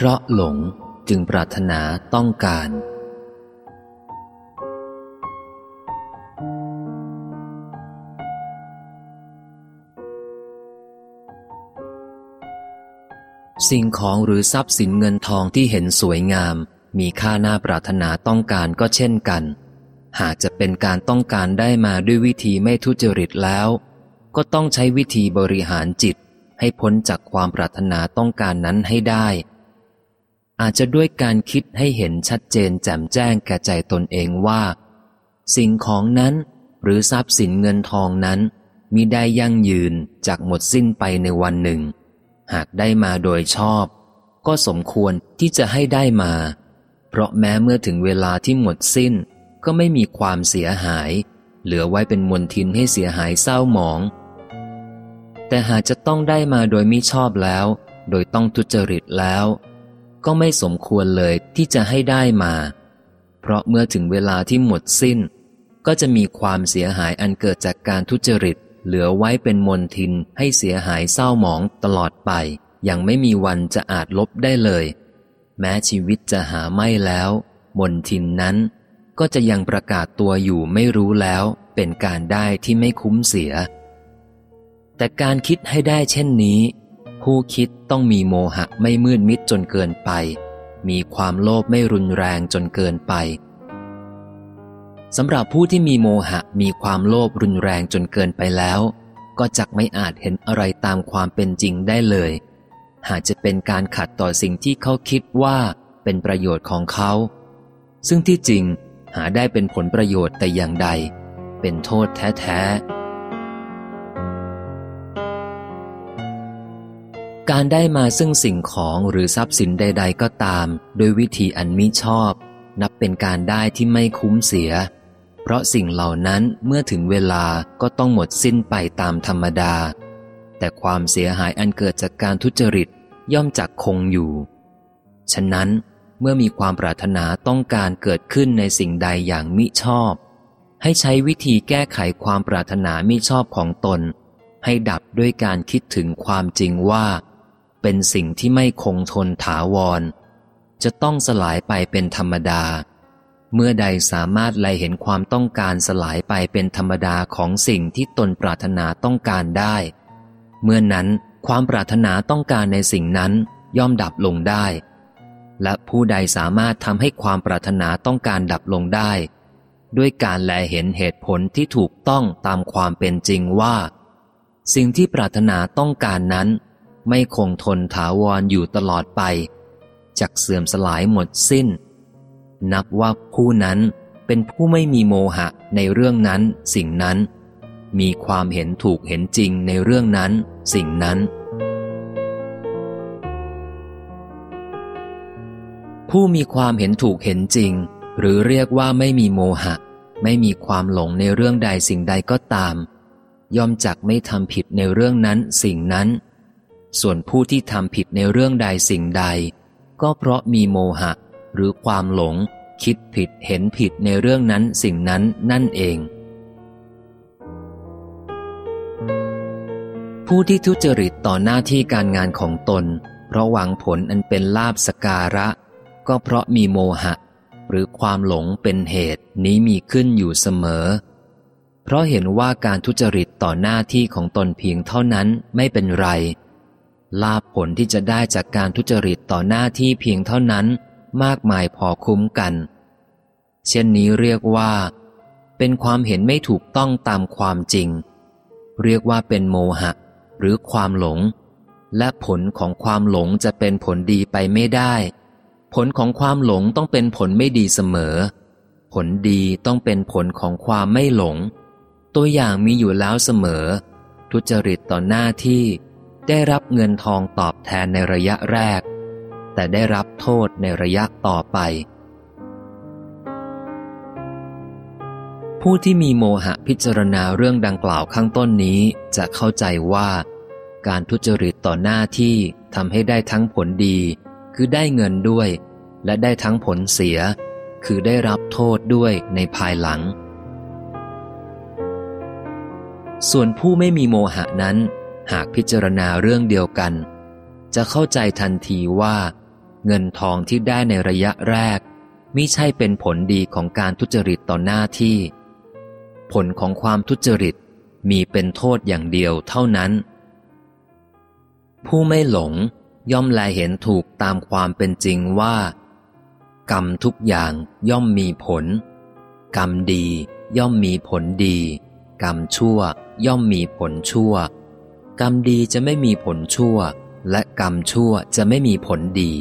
เพราะหลงจึงปรารถนาต้องการ สิ่งของหรือทรัพย์สินเงินทองที่เห็นสวยงาม มีค่าหน้าปรารถนาต้องการก็เช่นกัน หากจะเป็นการต้องการได้มาด้วยวิธีไม่ทุจริตแล้ว ก็ต้องใช้วิธีบริหารจิตให้พ้นจากความปรารถนาต้องการนั้นให้ได้ อาจจะด้วยการคิดให้เห็นชัดเจนแจ่มแจ้งแก่ใจตนเองว่า สิ่งของนั้นหรือทรัพย์สินเงินทองนั้นมิได้ยั่งยืนจากหมดสิ้นไปในวันหนึ่ง หากได้มาโดยชอบ ก็สมควรที่จะให้ได้มา เพราะแม้เมื่อถึงเวลาที่หมดสิ้น ก็ไม่มีความเสียหาย เหลือไว้เป็นมลทินให้เสียหายเศร้าหมอง แต่หากจะต้องได้มาโดยมิชอบแล้ว โดยต้องทุจริตแล้ว ก็ไม่สมควรเลยที่จะให้ได้มา เพราะเมื่อถึงเวลาที่หมดสิ้น ก็จะมีความเสียหายอันเกิดจากการทุจริต เหลือไว้เป็นมนทินให้เสียหายเศร้าหมองตลอดไปยังไม่มีวันจะอาจลบได้เลย แม้ชีวิตจะหาไม่แล้ว มนทินนั้น ก็จะยังประกาศตัวอยู่ไม่รู้แล้ว เป็นการได้ที่ไม่คุ้มเสีย แต่การคิดให้ได้เช่นนี้ ผู้คิดต้องมีโมหะไม่มืดมิดจนเกินไป มีความโลภไม่รุนแรงจนเกินไปสำหรับผู้ที่มีโมหะมีความโลภรุนแรงจนเกินไปแล้ว ก็จักไม่อาจเห็นอะไรตามความเป็นจริงได้เลย หากจะเป็นการขัดต่อสิ่งที่เขาคิดว่าเป็นประโยชน์ของเขา ซึ่งที่จริงหาได้เป็นผลประโยชน์แต่อย่างใด เป็นโทษแท้ ๆ การได้มาซึ่งสิ่งของหรือทรัพย์สินใด ๆ ก็ตาม โดยวิธีอันมิชอบ นับเป็นการได้ที่ไม่คุ้มเสีย เพราะสิ่งเหล่านั้นเมื่อถึงเวลาก็ต้องหมดสิ้นไปตามธรรมดา แต่ความเสียหายอันเกิดจากการทุจริตย่อมจักคงอยู่ ฉะนั้นเมื่อมีความปรารถนาต้องการเกิดขึ้นในสิ่งใดอย่างมิชอบ ให้ใช้วิธีแก้ไขความปรารถนามิชอบของตน ให้ดับด้วยการคิดถึงความจริงว่า เป็นสิ่งที่ไม่คงทนถาวร จะต้องสลายไปเป็นธรรมดา เมื่อใดสามารถไลเห็นความต้องการสลายไปเป็นธรรมดาของสิ่งที่ตนปรารถนาต้องการได้ เมื่อนั้นความปรารถนาต้องการในสิ่งนั้นย่อมดับลงได้ และผู้ใดสามารถทำให้ความปรารถนาต้องการดับลงได้ ด้วยการแลเห็นเหตุผลที่ถูกต้องตามความเป็นจริงว่า สิ่งที่ปรารถนาต้องการนั้น ไม่คงทนถาวรออยู่ตลอดไปจักเสื่อมสลายหมดสิ้น นับว่าผู้นั้นเป็นผู้ไม่มีโมหะในเรื่องนั้นสิ่งนั้น มีความเห็นถูกเห็นจริงในเรื่องนั้นสิ่งนั้น ผู้มีความเห็นถูกเห็นจริง หรือเรียกว่าไม่มีโมหะ ไม่มีความหลงในเรื่องใดสิ่งใดก็ตาม ย่อมจักไม่ทำผิดในเรื่องนั้นสิ่งนั้น ส่วนผู้ที่ทำผิดในเรื่องใดสิ่งใด ก็เพราะมีโมหะ หรือความหลง คิดผิดเห็นผิดในเรื่องนั้นสิ่งนั้นนั่นเอง ผู้ที่ทุจริตต่อหน้าที่การงานของตน เพราะหวังผลอันเป็นลาบสการะ ก็เพราะมีโมหะ หรือความหลงเป็นเหตุนี้มีขึ้นอยู่เสมอ เพราะเห็นว่าการทุจริตต่อหน้าที่ของตนเพียงเท่านั้นไม่เป็นไร ลาภผลที่จะได้จากการทุจริตต่อหน้าที่เพียงเท่านั้น มากมายพอคุ้มกัน เช่นนี้เรียกว่า เป็นความเห็นไม่ถูกต้องตามความจริง เรียกว่าเป็นโมหะ หรือความหลง และผลของความหลงจะเป็นผลดีไปไม่ได้ ผลของความหลงต้องเป็นผลไม่ดีเสมอ ผลดีต้องเป็นผลของความไม่หลง ตัวอย่างมีอยู่แล้วเสมอ ทุจริตต่อหน้าที่ ได้รับเงินทองตอบแทนในระยะแรก แต่ได้รับโทษในระยะต่อไป ผู้ที่มีโมหะพิจารณาเรื่องดังกล่าวข้างต้นนี้จะเข้าใจว่า การทุจริตต่อหน้าที่ทำให้ได้ทั้งผลดี คือได้เงินด้วย และได้ทั้งผลเสีย คือได้รับโทษด้วยในภายหลัง ส่วนผู้ไม่มีโมหะนั้น หากพิจารณาเรื่องเดียวกัน จะเข้าใจทันทีว่า เงินทองที่ได้ในระยะแรกมิใช่เป็นผลดีของการทุจริตต่อหน้าที่ ผลของความทุจริตมีเป็นโทษอย่างเดียวเท่านั้น ผู้ไม่หลงย่อมแลเห็นถูกตามความเป็นจริงว่า กรรมทุกอย่างย่อมมีผล กรรมดีย่อมมีผลดี กรรมชั่วย่อมมีผลชั่ว กรรมดีจะไม่มีผลชั่ว และกรรมชั่วจะไม่มีผลดี